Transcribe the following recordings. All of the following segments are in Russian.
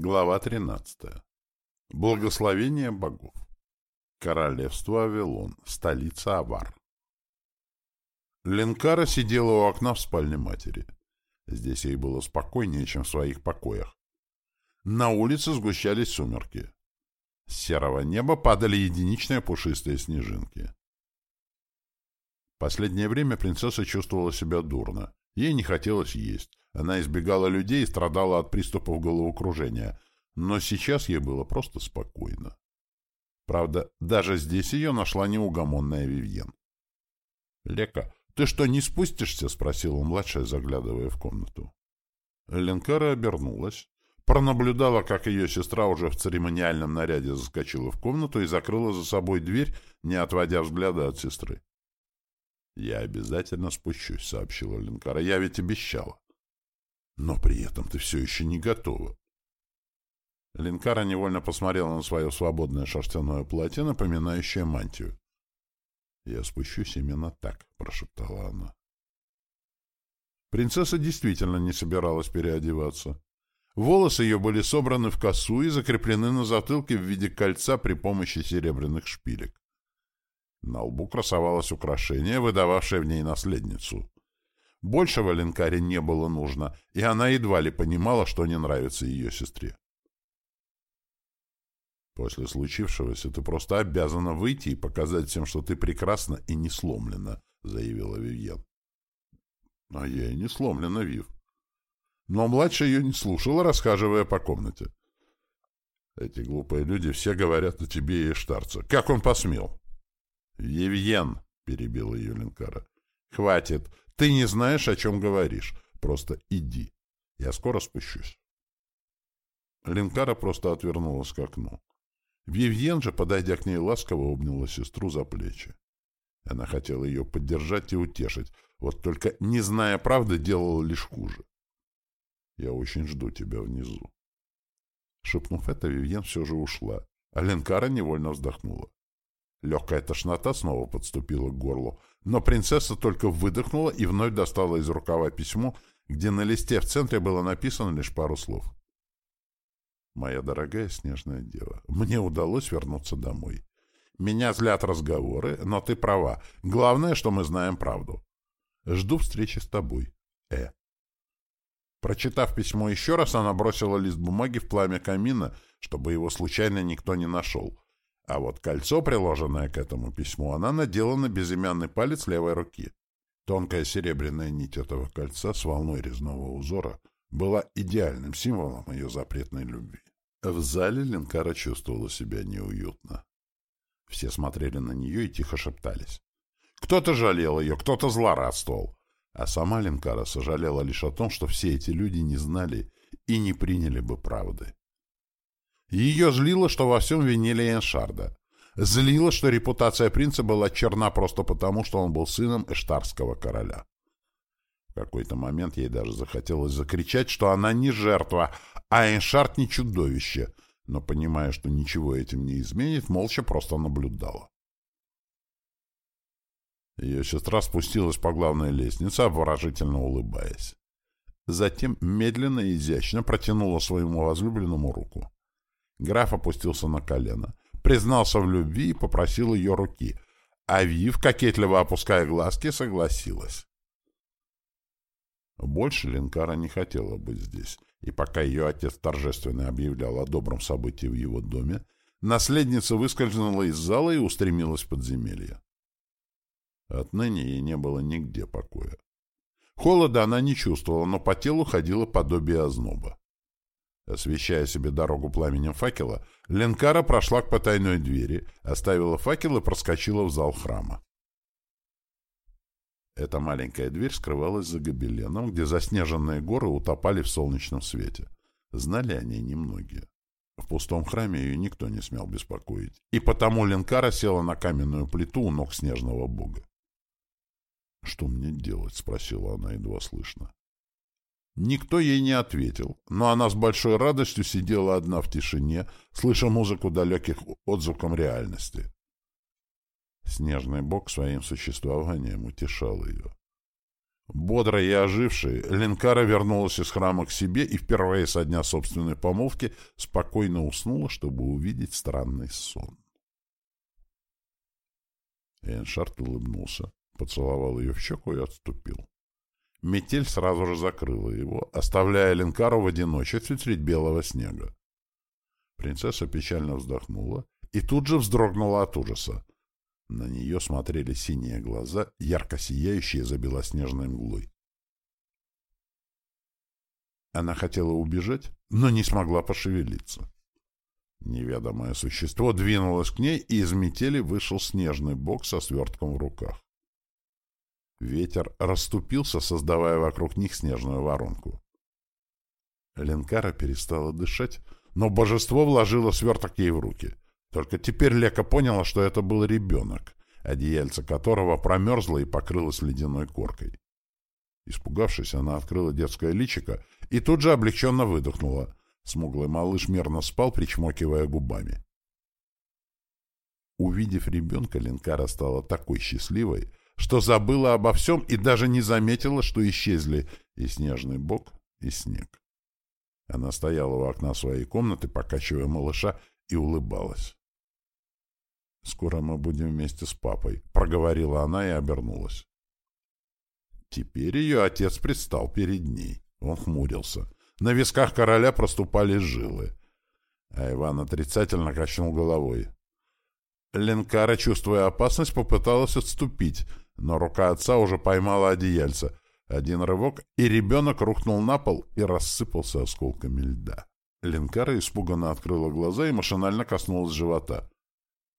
Глава 13. Благословение богов. Королевство Авилон, столица Авар. Ленкара сидела у окна в спальне матери. Здесь ей было спокойнее, чем в своих покоях. На улице сгущались сумерки. С серого неба падали единичные пушистые снежинки. Последнее время принцесса чувствовала себя дурно. Ей не хотелось есть. Она избегала людей и страдала от приступов головокружения, но сейчас ей было просто спокойно. Правда, даже здесь ее нашла неугомонная Вивьен. «Лека, ты что, не спустишься?» — спросила младшая, заглядывая в комнату. Ленкара обернулась, пронаблюдала, как ее сестра уже в церемониальном наряде заскочила в комнату и закрыла за собой дверь, не отводя взгляда от сестры. «Я обязательно спущусь», — сообщила Ленкара. «Я ведь обещала». Но при этом ты все еще не готова. Линкара невольно посмотрела на свое свободное шерстяное платье, напоминающее мантию. «Я спущусь именно так», — прошептала она. Принцесса действительно не собиралась переодеваться. Волосы ее были собраны в косу и закреплены на затылке в виде кольца при помощи серебряных шпилек. На лбу красовалось украшение, выдававшее в ней наследницу. Большего Ленкаре не было нужно, и она едва ли понимала, что не нравится ее сестре. После случившегося ты просто обязана выйти и показать всем, что ты прекрасна и не сломлена, — заявила Вивьен. А я и не сломлена, Вив. Но младшая ее не слушала, расхаживая по комнате. Эти глупые люди все говорят о тебе и Эштарце. Как он посмел? — Вивьен, — перебила ее Ленкара. — Хватит. Ты не знаешь, о чем говоришь. Просто иди. Я скоро спущусь. Линкара просто отвернулась к окну. Вивьен же, подойдя к ней ласково, обняла сестру за плечи. Она хотела ее поддержать и утешить, вот только, не зная правды, делала лишь хуже. «Я очень жду тебя внизу». Шепнув это, Вивьен все же ушла, а Ленкара невольно вздохнула. Легкая тошнота снова подступила к горлу, но принцесса только выдохнула и вновь достала из рукава письмо, где на листе в центре было написано лишь пару слов. «Моя дорогая снежная дева, мне удалось вернуться домой. Меня злят разговоры, но ты права. Главное, что мы знаем правду. Жду встречи с тобой. Э». Прочитав письмо еще раз, она бросила лист бумаги в пламя камина, чтобы его случайно никто не нашел — а вот кольцо, приложенное к этому письму, она надела на безымянный палец левой руки. Тонкая серебряная нить этого кольца с волной резного узора была идеальным символом ее запретной любви. В зале Ленкара чувствовала себя неуютно. Все смотрели на нее и тихо шептались. Кто-то жалел ее, кто-то злорадствовал. А сама Ленкара сожалела лишь о том, что все эти люди не знали и не приняли бы правды. Ее злило, что во всем винили Эншарда. Злило, что репутация принца была черна просто потому, что он был сыном эштарского короля. В какой-то момент ей даже захотелось закричать, что она не жертва, а Эншард не чудовище, но, понимая, что ничего этим не изменит, молча просто наблюдала. Ее сестра спустилась по главной лестнице, обворожительно улыбаясь. Затем медленно и изящно протянула своему возлюбленному руку. Граф опустился на колено, признался в любви и попросил ее руки, а Вив, кокетливо опуская глазки, согласилась. Больше Ленкара не хотела быть здесь, и пока ее отец торжественно объявлял о добром событии в его доме, наследница выскользнула из зала и устремилась в подземелье. Отныне ей не было нигде покоя. Холода она не чувствовала, но по телу ходило подобие озноба. Освещая себе дорогу пламенем факела, Ленкара прошла к потайной двери, оставила факел и проскочила в зал храма. Эта маленькая дверь скрывалась за гобеленом, где заснеженные горы утопали в солнечном свете. Знали о ней немногие. В пустом храме ее никто не смел беспокоить, и потому Ленкара села на каменную плиту у ног снежного бога. «Что мне делать?» — спросила она едва слышно. Никто ей не ответил, но она с большой радостью сидела одна в тишине, слыша музыку далеких отзвуком реальности. Снежный бог своим существованием утешал ее. Бодрая и ожившая, Ленкара вернулась из храма к себе и впервые со дня собственной помолвки спокойно уснула, чтобы увидеть странный сон. Эйншард улыбнулся, поцеловал ее в щеку и отступил. Метель сразу же закрыла его, оставляя Ленкару в одиночестве средь белого снега. Принцесса печально вздохнула и тут же вздрогнула от ужаса. На нее смотрели синие глаза, ярко сияющие за белоснежной мглой. Она хотела убежать, но не смогла пошевелиться. Неведомое существо двинулось к ней, и из метели вышел снежный бок со свертком в руках. Ветер расступился, создавая вокруг них снежную воронку. Ленкара перестала дышать, но божество вложило сверток ей в руки — только теперь Лека поняла, что это был ребенок, одеяльце которого промерзло и покрылось ледяной коркой. Испугавшись, она открыла детское личико и тут же облегченно выдохнула. Смуглый малыш мерно спал, причмокивая губами. Увидев ребенка, Ленкара стала такой счастливой, что забыла обо всем и даже не заметила, что исчезли и снежный бок, и снег. Она стояла у окна своей комнаты, покачивая малыша, и улыбалась. «Скоро мы будем вместе с папой», — проговорила она и обернулась. Теперь ее отец предстал перед ней. Он хмурился. На висках короля проступали жилы. А Иван отрицательно качнул головой. Ленкара, чувствуя опасность, попыталась отступить, но рука отца уже поймала одеяльце. Один рывок, и ребенок рухнул на пол и рассыпался осколками льда. Ленкара испуганно открыла глаза и машинально коснулась живота.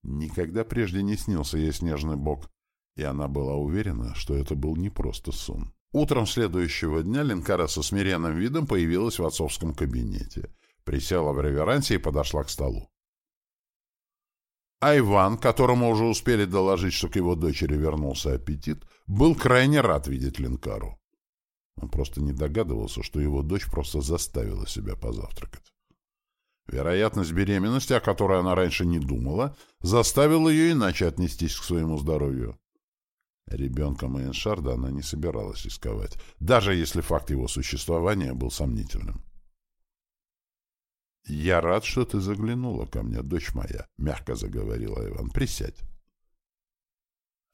Никогда прежде не снился ей снежный бок, и она была уверена, что это был не просто сон. Утром следующего дня Ленкара со смиренным видом появилась в отцовском кабинете, присела в реверансе и подошла к столу. А Иван, которому уже успели доложить, что к его дочери вернулся аппетит, был крайне рад видеть Ленкару. Он просто не догадывался, что его дочь просто заставила себя позавтракать. Вероятность беременности, о которой она раньше не думала, заставила ее иначе отнестись к своему здоровью. Ребенка Майеншарда она не собиралась рисковать, даже если факт его существования был сомнительным. «Я рад, что ты заглянула ко мне, дочь моя», — мягко заговорила Иван. «Присядь».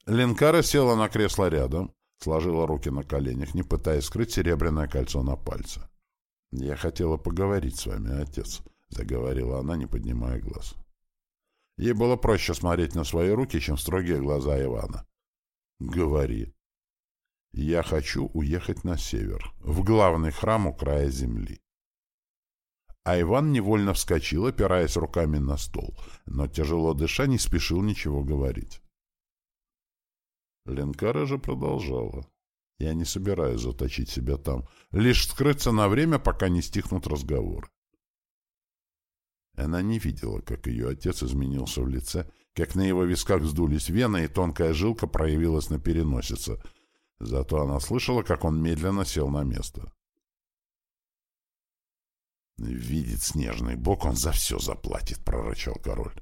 Ленкара села на кресло рядом, сложила руки на коленях, не пытаясь скрыть серебряное кольцо на пальце. «Я хотела поговорить с вами, отец», — заговорила она, не поднимая глаз. Ей было проще смотреть на свои руки, чем строгие глаза Ивана. «Говори». «Я хочу уехать на север, в главный храм у края земли». А Иван невольно вскочил, опираясь руками на стол, но, тяжело дыша, не спешил ничего говорить. Ленкара же продолжала. «Я не собираюсь заточить себя там, лишь скрыться на время, пока не стихнут разговоры. Она не видела, как ее отец изменился в лице, как на его висках вздулись вены, и тонкая жилка проявилась на переносице. Зато она слышала, как он медленно сел на место. «Видит снежный бог, он за все заплатит», — прорычал король.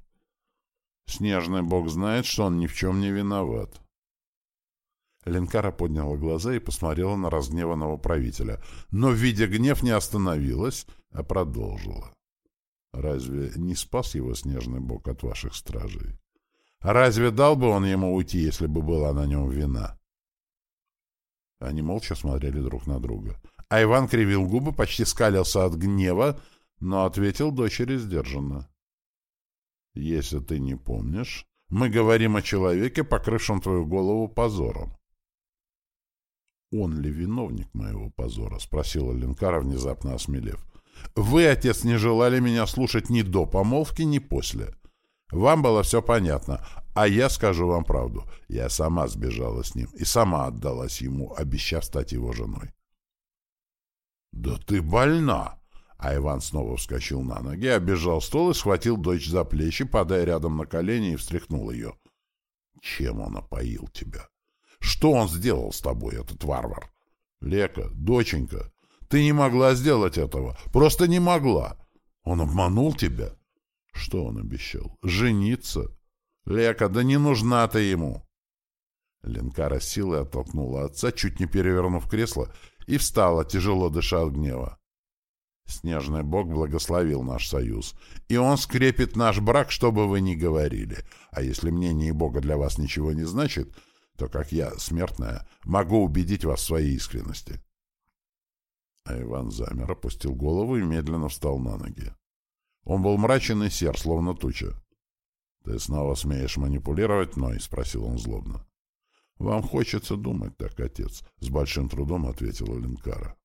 «Снежный бог знает, что он ни в чем не виноват». Ленкара подняла глаза и посмотрела на разгневанного правителя, но, видя гнев, не остановилась, а продолжила. Разве не спас его снежный бог от ваших стражей? Разве дал бы он ему уйти, если бы была на нем вина? Они молча смотрели друг на друга. А Иван кривил губы, почти скалился от гнева, но ответил дочери сдержанно. «Если ты не помнишь, мы говорим о человеке, покрывшем твою голову позором». «Он ли виновник моего позора?» — спросила Ленкара, внезапно осмелев. Вы, отец, не желали меня слушать ни до помолвки, ни после. Вам было все понятно, а я скажу вам правду. Я сама сбежала с ним и сама отдалась ему, обещав стать его женой. «Да ты больна!» А Иван снова вскочил на ноги, обежал стол и схватил дочь за плечи, падая рядом на колени и встряхнул ее. «Чем он опоил тебя? Что он сделал с тобой, этот варвар? Лека, доченька, ты не могла сделать этого. Просто не могла. Он обманул тебя. Что он обещал? Жениться? Лека, да не нужна ты ему. Ленкара силой оттолкнула отца, чуть не перевернув кресло, и встала, тяжело дыша от гнева. Снежный бог благословил наш союз, и он скрепит наш брак, что бы вы ни говорили. А если мнение бога для вас ничего не значит, то, как я, смертная, могу убедить вас в своей искренности. А Иван замер, опустил голову и медленно встал на ноги. Он был мрачен и сер, словно туча. — Ты снова смеешь манипулировать мной? — спросил он злобно. — Вам хочется думать так, отец, — с большим трудом ответила Ленкара.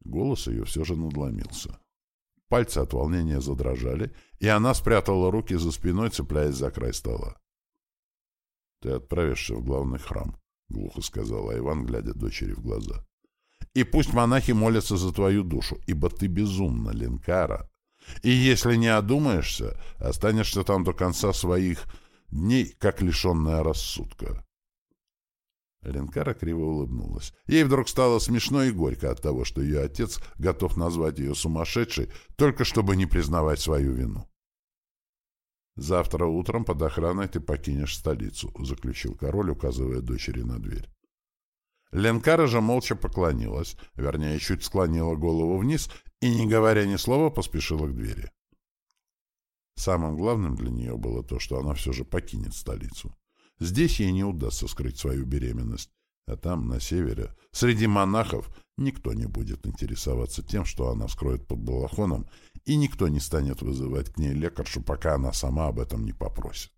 Голос ее все же надломился. Пальцы от волнения задрожали, и она спрятала руки за спиной, цепляясь за край стола. — Ты отправишься в главный храм, — глухо сказала Иван, глядя дочери в глаза. — И пусть монахи молятся за твою душу, ибо ты безумна, Ленкара. И если не одумаешься, останешься там до конца своих дней, как лишенная рассудка. Ленкара криво улыбнулась. Ей вдруг стало смешно и горько от того, что ее отец готов назвать ее сумасшедшей, только чтобы не признавать свою вину. «Завтра утром под охраной ты покинешь столицу», — заключил король, указывая дочери на дверь. Ленкара же молча поклонилась, вернее, чуть склонила голову вниз и, не говоря ни слова, поспешила к двери. Самым главным для нее было то, что она все же покинет столицу. Здесь ей не удастся скрыть свою беременность, а там, на севере, среди монахов, никто не будет интересоваться тем, что она скроет под балахоном, и никто не станет вызывать к ней лекаршу, пока она сама об этом не попросит.